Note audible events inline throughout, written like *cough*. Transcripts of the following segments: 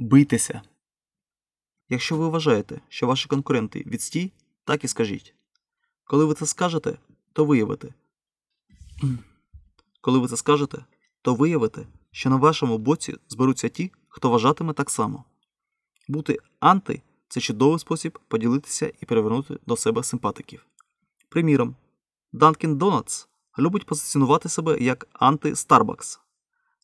Бийтеся. Якщо ви вважаєте, що ваші конкуренти відстій, так і скажіть. Коли ви це скажете, то виявите. *clears throat* Коли ви це скажете, то виявите, що на вашому боці зберуться ті, хто вважатиме так само. Бути анти це чудовий спосіб поділитися і перевернути до себе симпатиків. Приміром, Dunkin' Donuts любить позиціонувати себе як анти-Starbucks.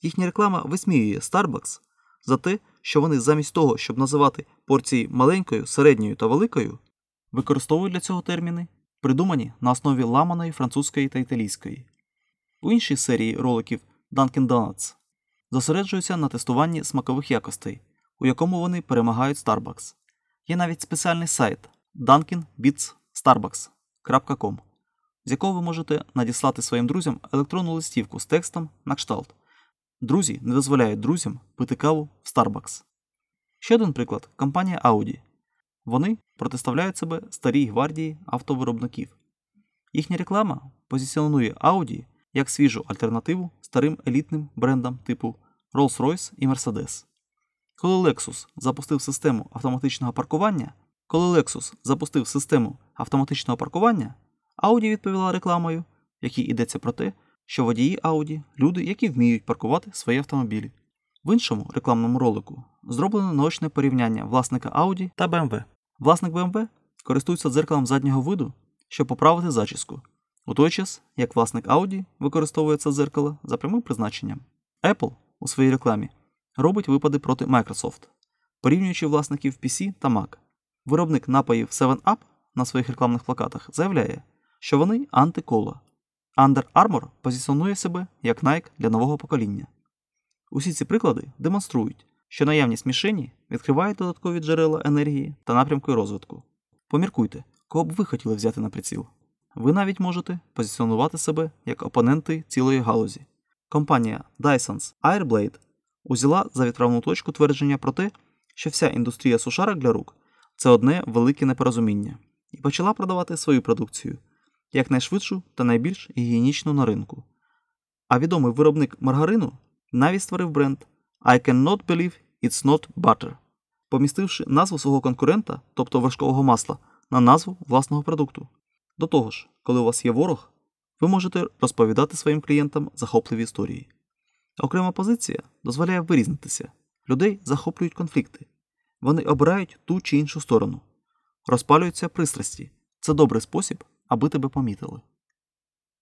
Їхня реклама висміює Starbucks за те, що вони замість того, щоб називати порції маленькою, середньою та великою, використовують для цього терміни, придумані на основі ламаної французької та італійської. У іншій серії роликів Dunkin' Donuts зосереджуються на тестуванні смакових якостей, у якому вони перемагають Starbucks. Є навіть спеціальний сайт dunkinbeatsstarbucks.com, з якого ви можете надіслати своїм друзям електронну листівку з текстом на кшталт. Друзі не дозволяють друзям пити каву в Starbucks. Ще один приклад компанія Audi. Вони протиставляють себе старій гвардії автовиробників. Їхня реклама позиціонує Audi як свіжу альтернативу старим елітним брендам типу Rolls-Royce і Mercedes. Коли Lexus запустив систему автоматичного паркування, коли Lexus запустив систему автоматичного паркування, Audi відповіла рекламою, в якій йдеться про те, що водії Audi – люди, які вміють паркувати свої автомобілі. В іншому рекламному ролику зроблено наочне порівняння власника Audi та BMW. Власник BMW користується дзеркалом заднього виду, щоб поправити зачіску, у той час як власник Audi використовує це дзеркало за прямим призначенням. Apple у своїй рекламі робить випади проти Microsoft, порівнюючи власників PC та Mac. Виробник напоїв 7up на своїх рекламних плакатах заявляє, що вони антикола. Under Armour позиціонує себе як Nike для нового покоління. Усі ці приклади демонструють, що наявність мішені відкриває додаткові джерела енергії та напрямки розвитку. Поміркуйте, кого б ви хотіли взяти на приціл. Ви навіть можете позиціонувати себе як опоненти цілої галузі. Компанія Dyson's Airblade узяла за відправну точку твердження про те, що вся індустрія сушарок для рук це одне велике непорозуміння, і почала продавати свою продукцію якнайшвидшу та найбільш гігієнічну на ринку. А відомий виробник маргарину навіть створив бренд I cannot believe it's not butter, помістивши назву свого конкурента, тобто вершкового масла, на назву власного продукту. До того ж, коли у вас є ворог, ви можете розповідати своїм клієнтам захопливі історії. Окрема позиція дозволяє вирізнитися. Людей захоплюють конфлікти. Вони обирають ту чи іншу сторону. Розпалюються пристрасті. Це добрий спосіб, аби тебе помітили.